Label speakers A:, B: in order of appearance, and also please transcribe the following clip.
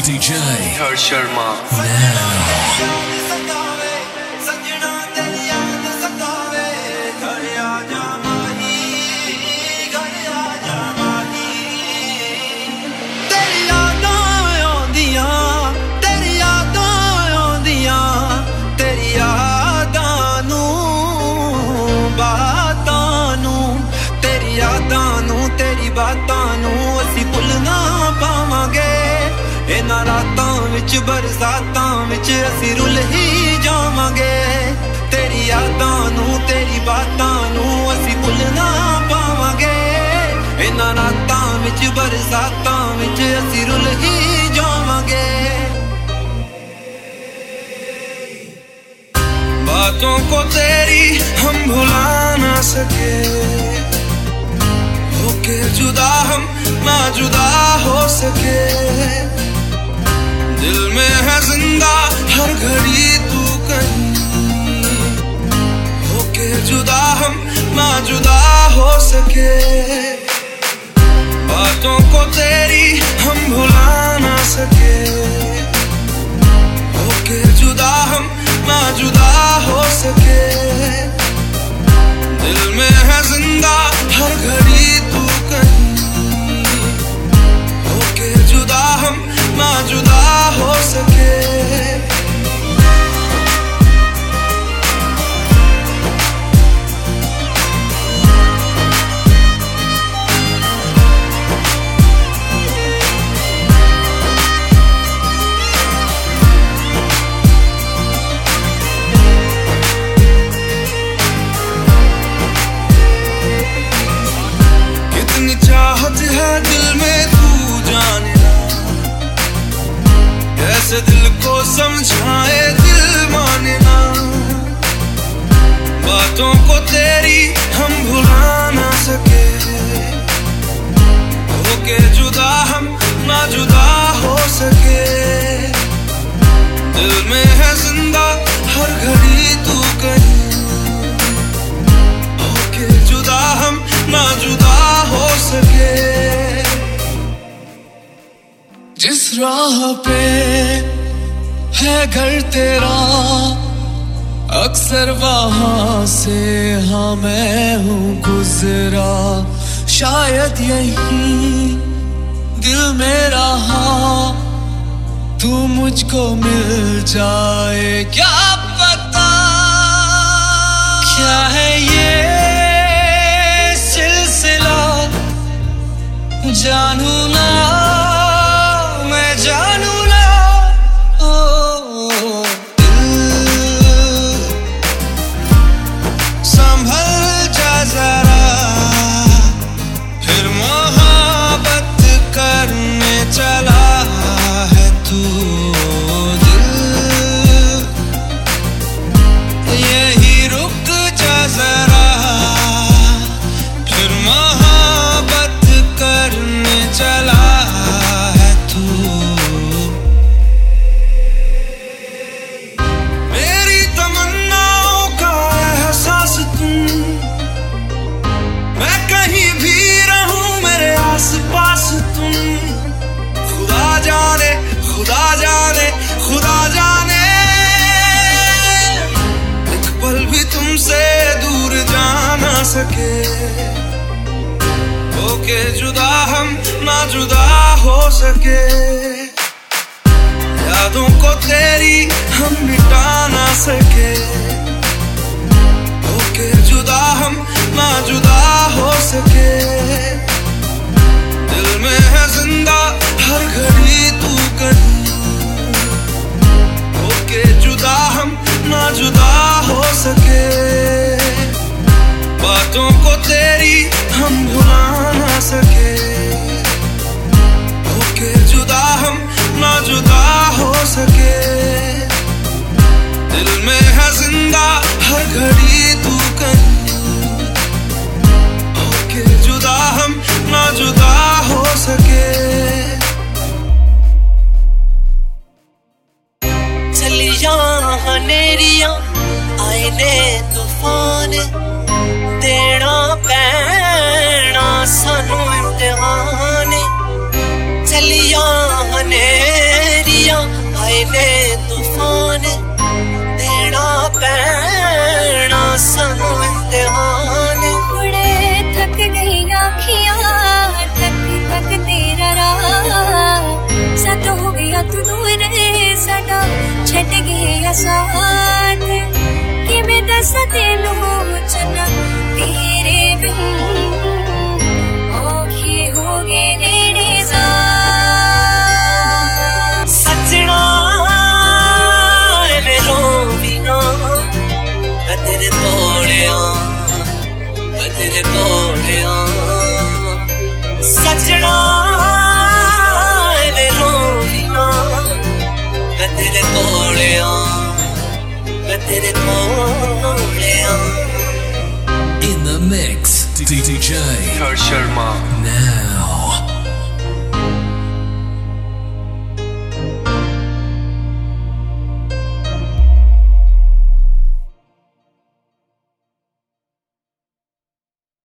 A: DJ. Now.
B: ਵਿੱਚ ਬਰਸਾਤਾਂ ਵਿੱਚ ਅਸੀਂ ਰੁੱਲ ਹੀ ਜਾਵਾਂਗੇ ਤੇਰੀ ਯਾਦਾਂ ਨੂੰ ਤੇਰੀ ਬਾਤਾਂ ਨੂੰ ਅਸੀਂ ਭੁੱਲ ਨਾ ਪਾਵਾਂਗੇ ਇਹਨਾਂ ਰਾਤਾਂ ਵਿੱਚ ਬਰਸਾਤਾਂ ਵਿੱਚ ਅਸੀਂ ਰੁੱਲ ਹੀ ਜਾਵਾਂਗੇ
C: बातों को तेरी हम भुला ना सके होके जुदा हम ना जुदा हो सके दिल में है ज़िंदा, हर घड़ी तू कहीं। होके जुदा हम ना जुदा हो सके। को समझाए दिल माने ना बातों को तेरी हम भुला ना सके। होके जुदा हम ना जुदा हो सके। दिल में है ज़िंदा हर घड़ी तू कहीं। होके जुदा हम ना जुदा हो सके।
D: जिस राह पे है घर तेरा, अक्सर वहाँ से हाँ मैं हूँ गुजरा। शायद यही दिल मेरा हाँ तू मुझको मिल जाए। क्या
C: सके होके जुदा हम ना जुदा हो सके। यादों को तेरी हम मिटा ना सके। होके जुदा हम ना जुदा हो सके। तेरी हम भुला ना सके। होके जुदा हम ना जुदा हो सके। दिल में है ज़िंदा हर घड़ी तू होके जुदा हम ना जुदा हो सके।
E: चलिया हनेरिया
A: सानू इम्तिहान चलिया आए ने तूफ़ान देना पैना सानू
B: इम्तिहान कुड़े थक गई आखिया, थक थक तेरा राह। सत हो गया तू दूर साडा छट गया साथ। दस तेलू
D: In the mix, DDJ
F: Hurt Sharma.
D: now.